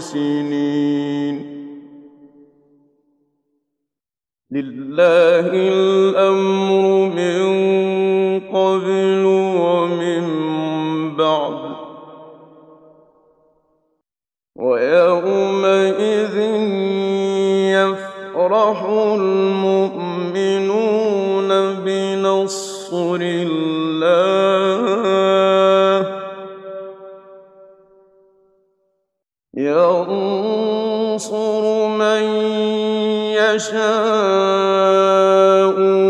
سنين لله يشاء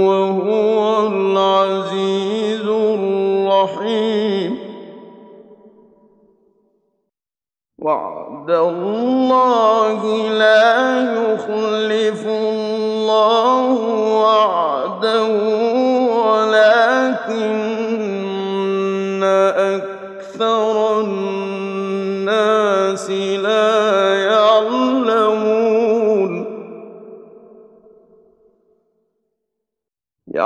وهو العزيز الرحيم. وعد الله لا يخلف الله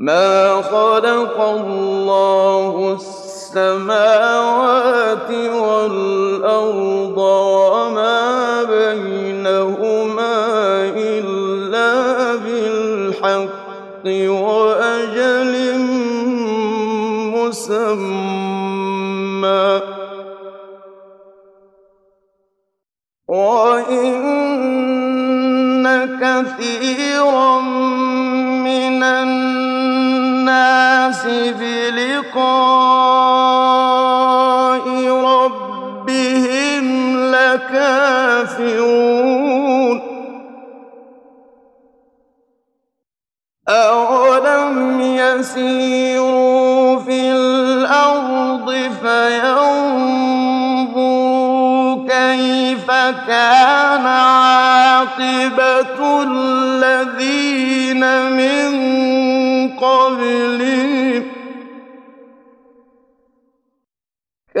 ما خلق الله السماوات والأرض وما بينهما إلا بالحق وأجل مسمى بلقاء ربهم لكافرون. أولم يسيروا في الأرض كيف كان عاقبة الذين من قبلهم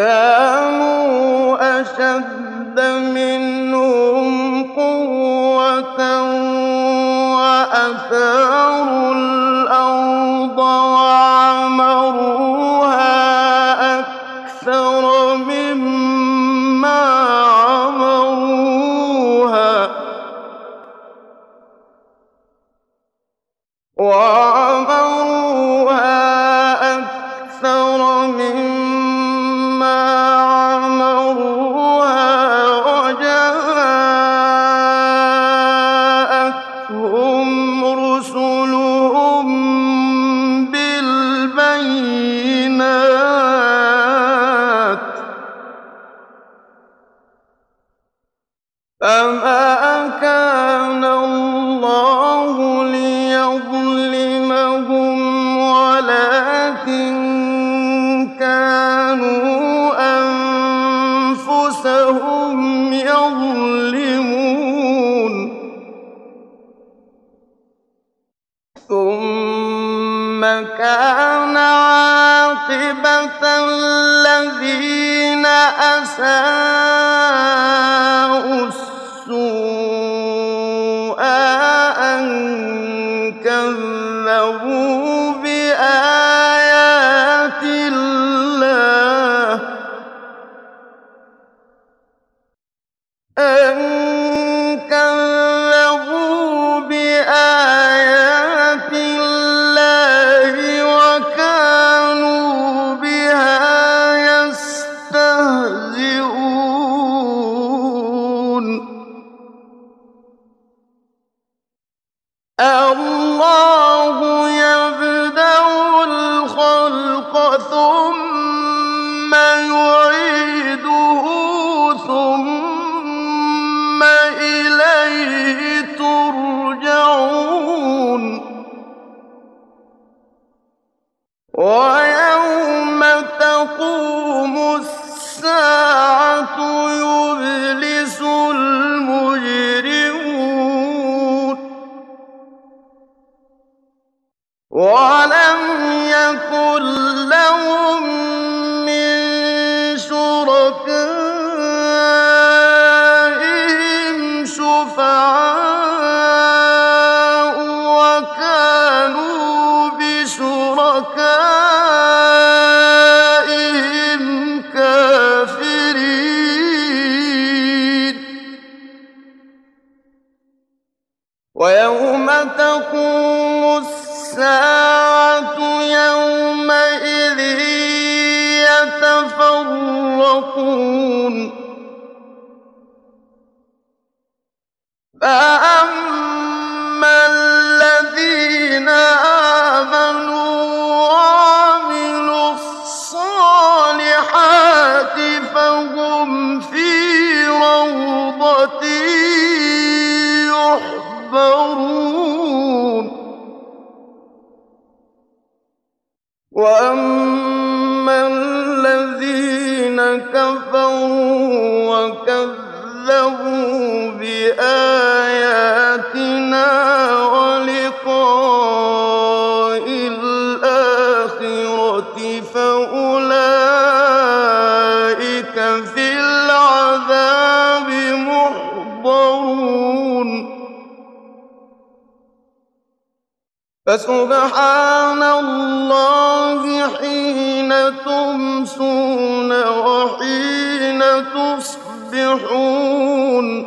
كانوا أشد منهم قوة وأثاروا ثم كان عاقبة الذين أساءوا فَسُبْحَانَ اللَّهِ حِينَ تُمْسُونَ وَحِينَ تُصْبِحُونَ ۚ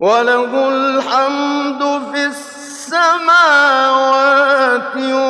وَلَهُ الْحَمْدُ فِي السَّمَاوَاتِ وَالْأَرْضِ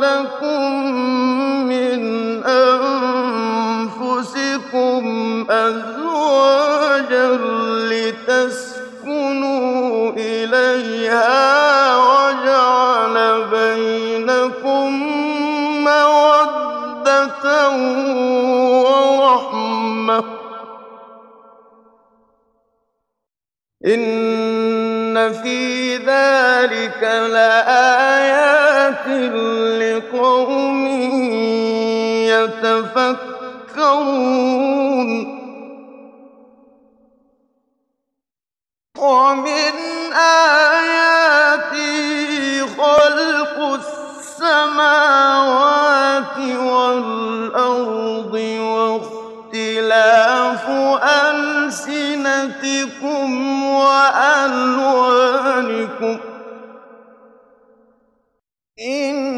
لَكُم مِّنْ أَنفُسِكُمْ أَزْوَاجًا لِّتَسْكُنُوا إِلَيْهَا وَجَعَلَ بَيْنَكُم مَّوَدَّةً وَرَحْمَةً ۚ إِنَّ فِي ذَٰلِكَ لَآيَاتٍ لِّقَوْمٍ يَتَفَكَّرُونَ. وَمِنْ آيَاتِهِ خَلْقُ السَّمَاوَاتِ وَالْأَرْضِ وَاخْتِلَافُ أَلْسِنَتِكُمْ وَأَلْوَانِكُمْ ۚ. إِنَّ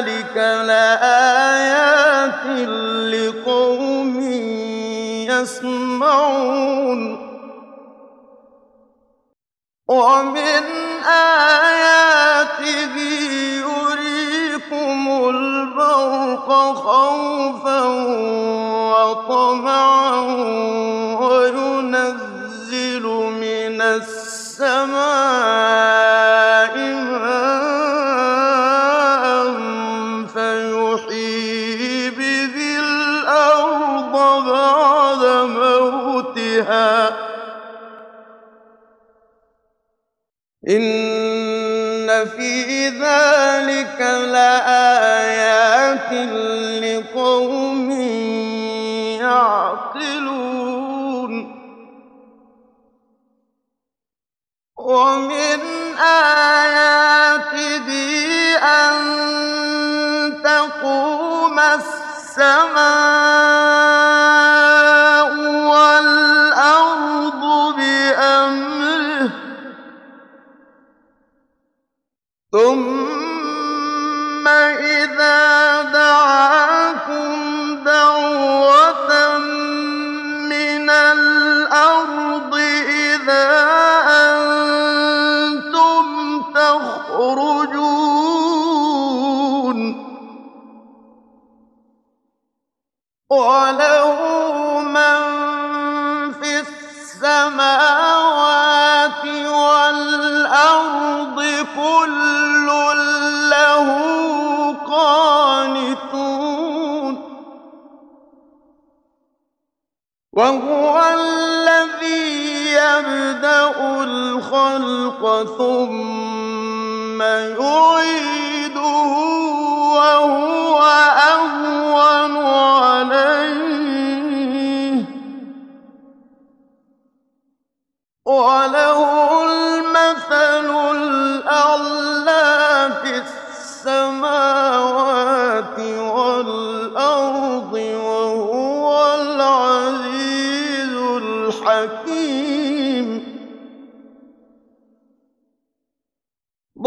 ذَٰلِكَ لَآيَاتٍ لِّقَوْمٍ يَسْمَعُونَ. وَمِنْ آيَاتِهِ يُرِيكُمُ الْبَرْقَ خَوْفًا وَطَمَعًا وَيُنَزِّلُ مِنَ السَّمَاءِ ذلك لآيات لقوم يعقلون. ومن آياته أن تقوم السماء ثم الخلق ثم يعيده وهو أهون عليه. وله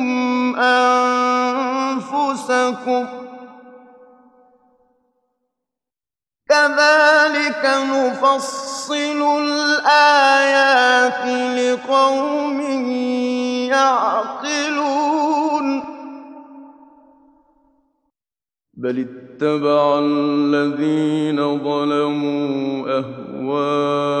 كخيفتكم أنفسكم كذلك نفصل الآيات لقوم يعقلون بل اتبع الذين ظلموا أهواءهم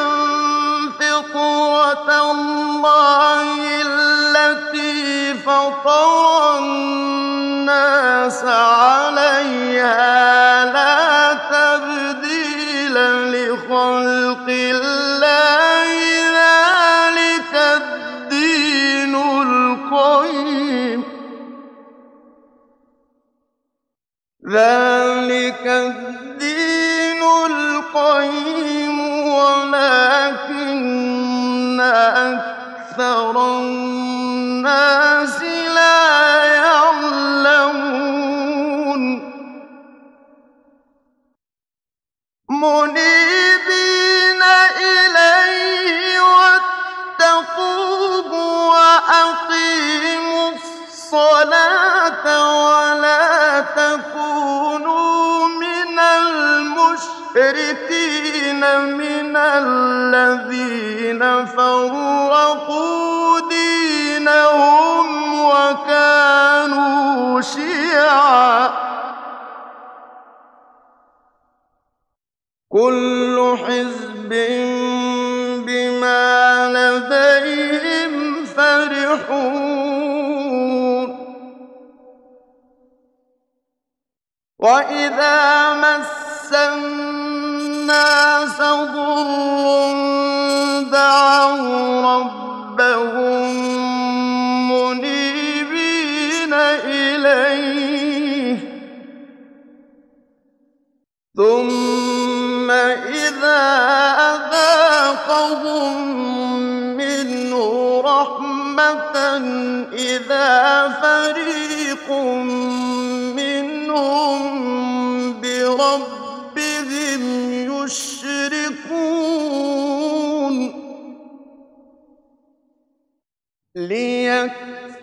ذلك الدين القيم ولكن أكثر الناس لا يعلمون. منيبين المشركين من الذين فرقوا دينهم وكانوا شيعا. كل حزب بما لديهم فرحون. وإذا مس الناس ضر دعوا ربهم منيبين إليه. ثم إذا أذاقهم منه رحمة إذا فريق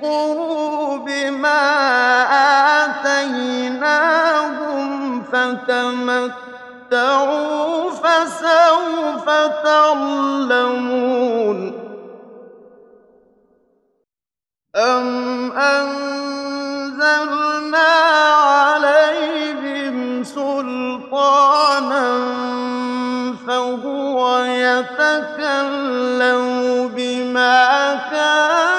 ليكفروا بما آتيناهم فتمتعوا فسوف تعلمون أم أنزلنا عليهم سلطانا فهو يتكلم بما كان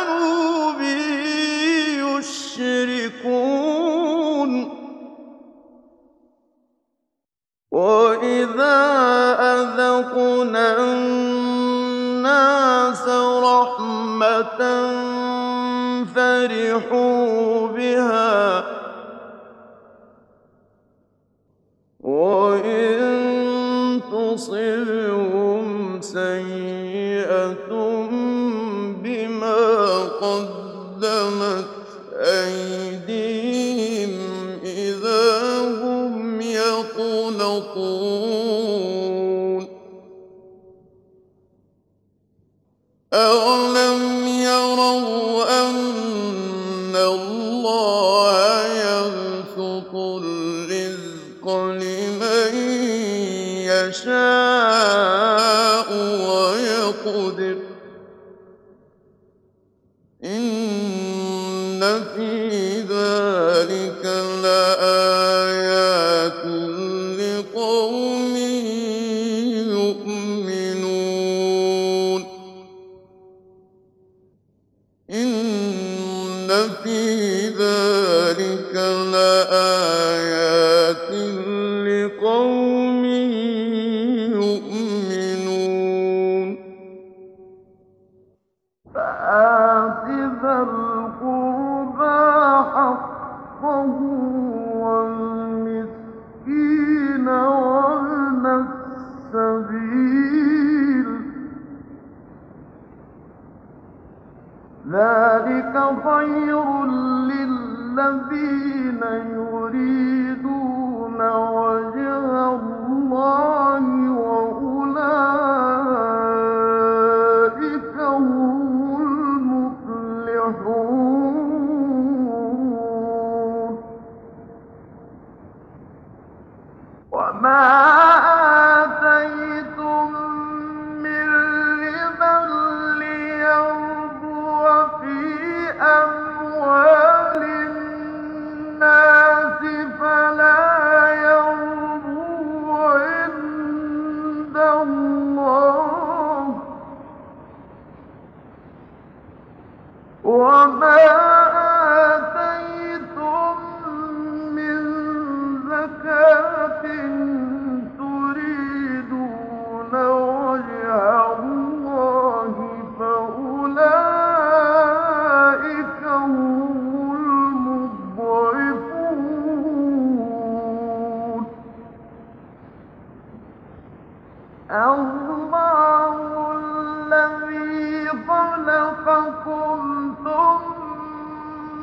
فرحوا بها قدر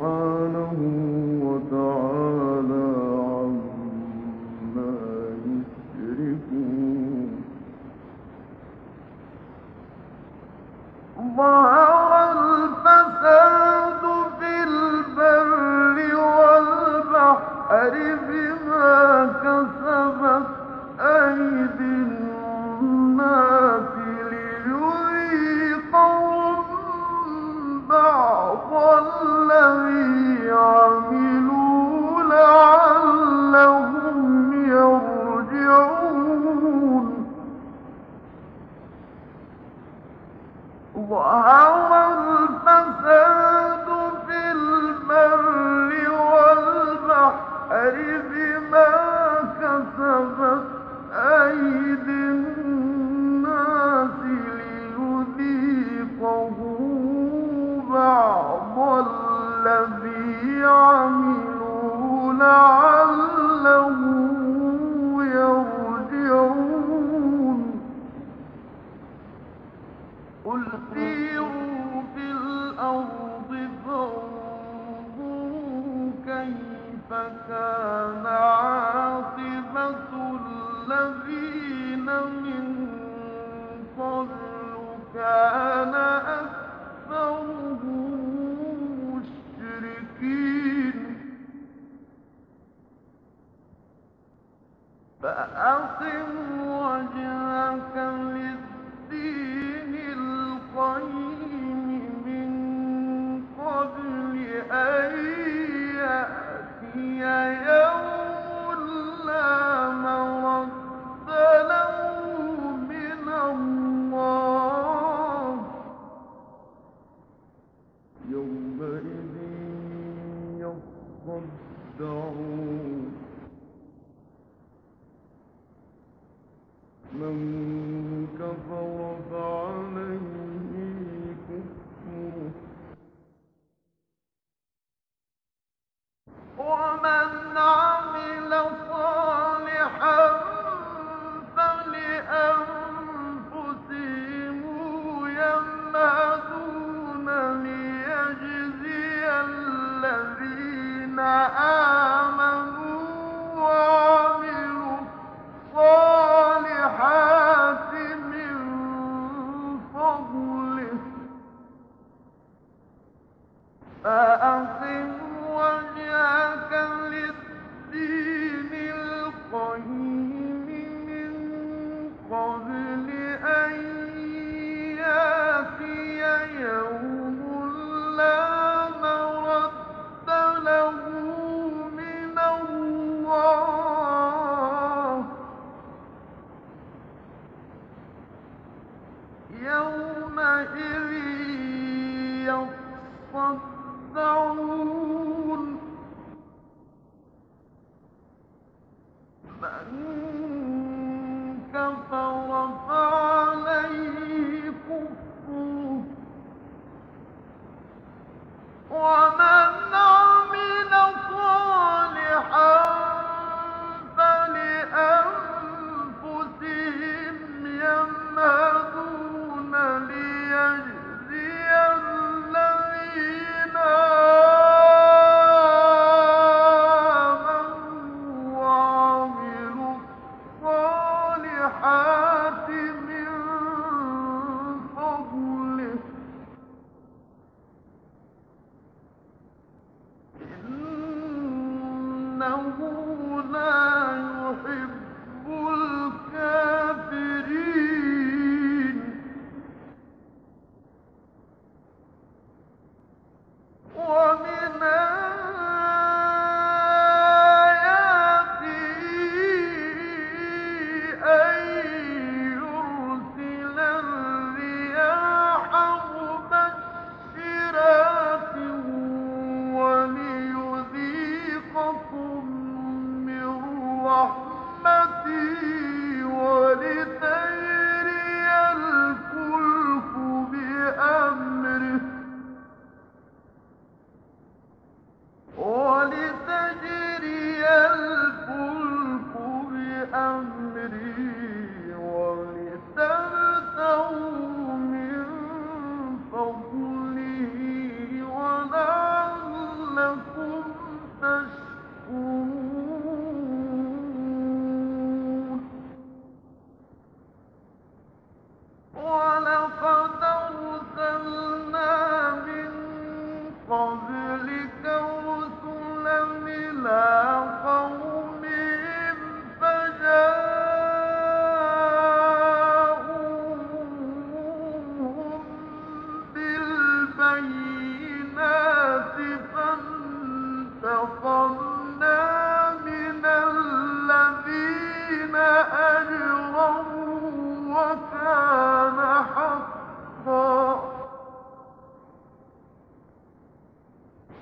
سبحانه وتعالى عما يشركون. الفساد في البر والبحر بما كسبت أيدي فأقم وجهك للدين.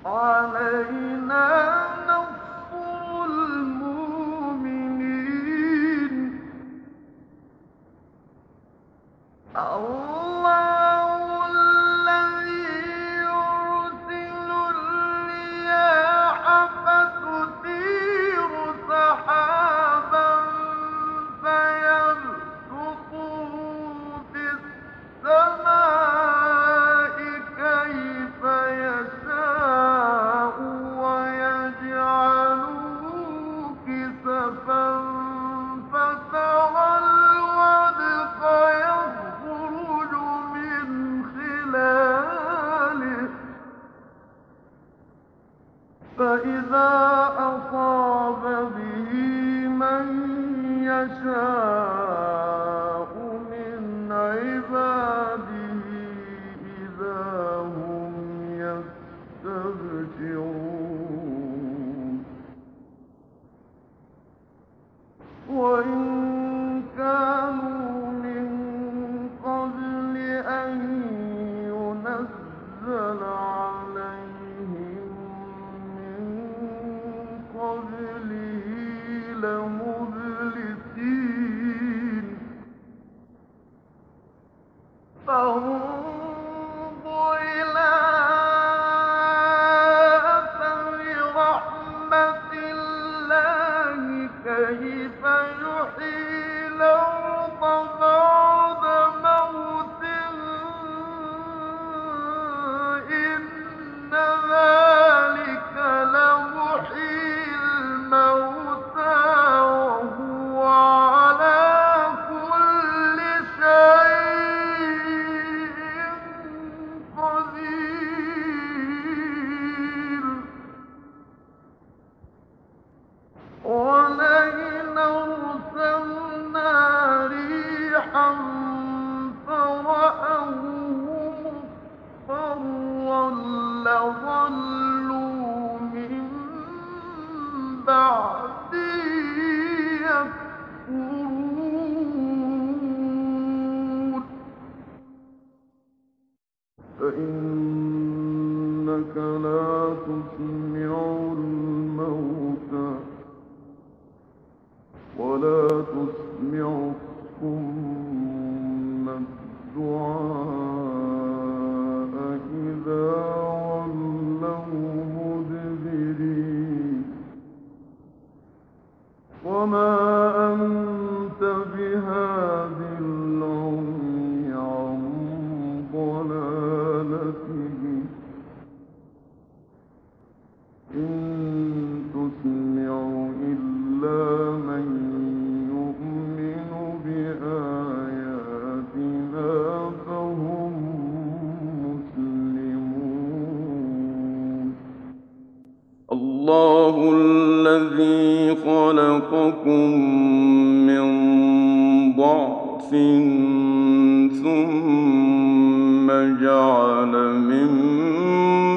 علينا خلقكم من ضعف ثم جعل من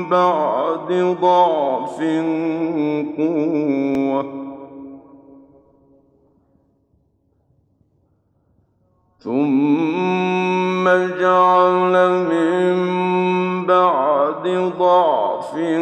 بعد ضعف قوة. ثم جعل من بعد ضعف قوة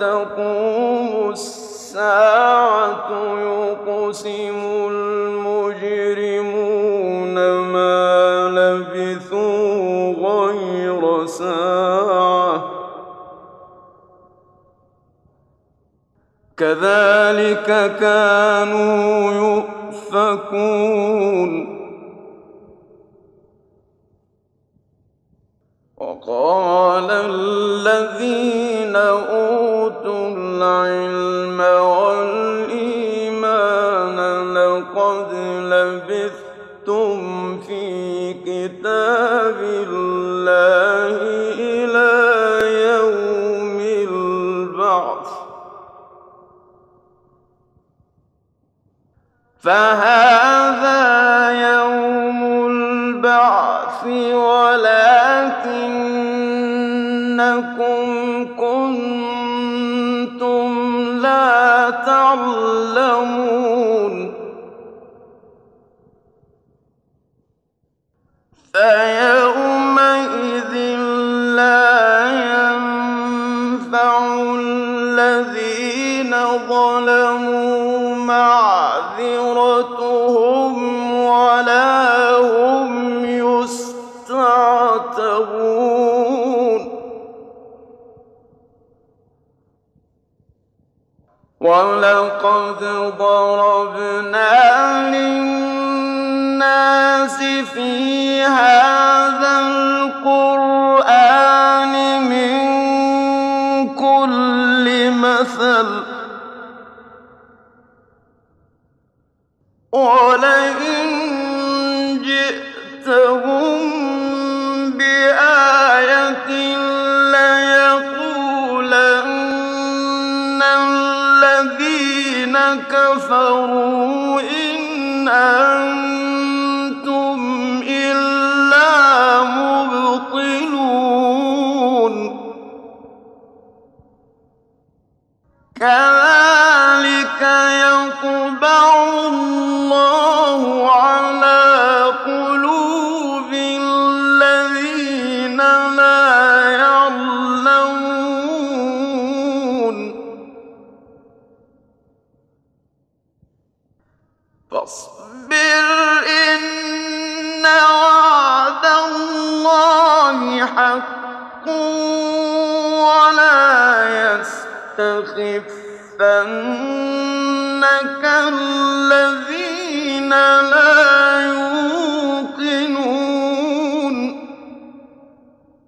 تقوم الساعة يقسم المجرمون ما لبثوا غير ساعة. كذلك كانوا يؤمنون هذا يوم البعث فِي هَٰذَا الْقُرْآنِ مِن كُلِّ مَثَلٍ ۚ. جِئْتَهُم بِآيَةٍ لَّيَقُولَنَّ الَّذِينَ كَفَرُوا يَسْتَخِفَّنَّكَ الَّذِينَ لَا